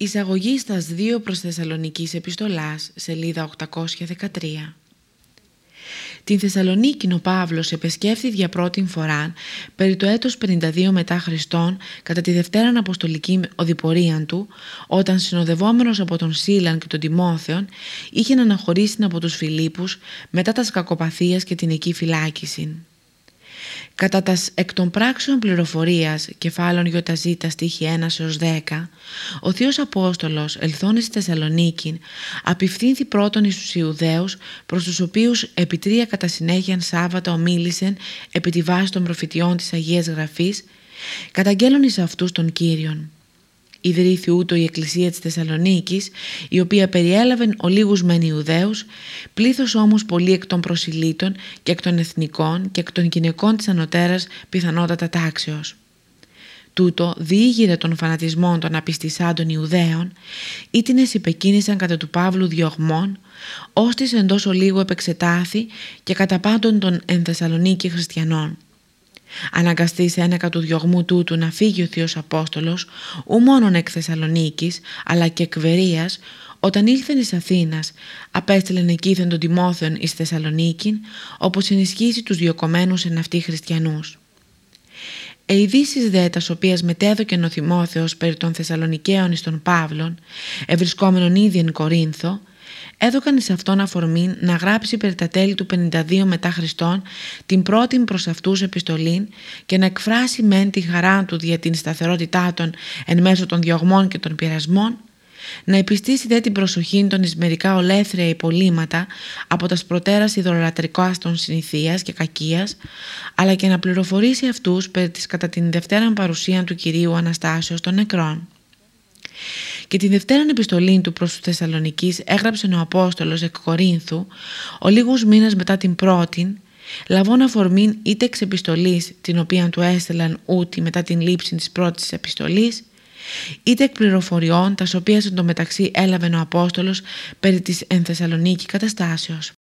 Εισαγωγή στα δύο προς Θεσσαλονικής επιστολάς, σελίδα 813. Την Θεσσαλονίκη ο Παύλος επεσκέφθη για πρώτη φορά περί το έτος 52 μετά Χριστόν κατά τη Δευτέραν Αποστολική οδηπορία του όταν συνοδευόμενος από τον Σίλαν και τον Τιμόθεον είχε να αναχωρήσει από τους Φιλίππους μετά τα σκακοπαθίας και την εκεί φυλάκιση. Κατά τας εκ των πράξεων πληροφορίας, κεφάλων γιοταζήτα στίχη 1 έως 10, ο Θείος Απόστολος, ελθόνης στη Θεσσαλονίκη, απευθύνθη πρώτον εις τους Ιουδαίους, προς τους οποίους επί τρία κατά συνέχεια Σάββατα ομίλησεν επί τη βάση των προφητιών της Αγίας Γραφής, καταγγέλων εις αυτούς των Κύριων. Ιδρύθη ούτω η Εκκλησία της Θεσσαλονίκης, η οποία περιέλαβε ολίγους μεν Ιουδαίους, πλήθος όμως πολύ εκ των προσιλήτων και εκ των εθνικών και εκ των γυναικών της ανωτέρας πιθανότατα τάξεως. Τούτο διήγηρε των φανατισμών των απιστισάντων Ιουδαίων, ή την εσυπεκίνησαν κατά του Παύλου διωγμών, ώστις εντός ολίγου επεξετάθη και κατά πάντων των εν Θεσσαλονίκη χριστιανών. Αναγκαστή σε ένεκα του διωγμού τούτου να φύγει ο Θείος Απόστολος, ου μόνον εκ Θεσσαλονίκης, αλλά και εκ Βερίας, όταν ήλθεν εις Αθήνας, απέστειλεν εκείθεν τον Τιμόθεον εις Θεσσαλονίκην, όπως ενισχύσει τους διοκομένους εν αυτοί χριστιανούς. Εειδήσεις δε τας οποίας μετέδωκεν ο Θυμόθεος περί των Θεσσαλονικαίων εις των Παύλων, ευρισκόμενον ήδη εν Κορίνθο, έδωκαν σε αυτόν αφορμή να γράψει περί τα τέλη του 52 μετά Χριστόν την πρώτη προς αυτούς επιστολή και να εκφράσει μεν τη χαρά του δια την σταθερότητά των εν μέσω των διωγμών και των πειρασμών, να επιστήσει δε την προσοχή των εις μερικά ολέθρια υπολείμματα από τας προτέρας ιδωλολατρικά των συνηθίας και κακίας, αλλά και να πληροφορήσει αυτούς περί της κατά την Δευτέραν παρουσία του Κυρίου Αναστάσεως των νεκρών. Και τη Δευτέρα επιστολή του προς τους Θεσσαλονικής έγραψε ο Απόστολος εκ Κορίνθου ο λίγους μήνες μετά την πρώτη λαβών αφορμήν είτε εξ επιστολής την οποία του έστελαν ούτι μετά την λήψη της πρώτης επιστολής είτε εκ πληροφοριών τας οποίας εντωμεταξύ έλαβε ο Απόστολος περί της εν Θεσσαλονίκη καταστάσεως.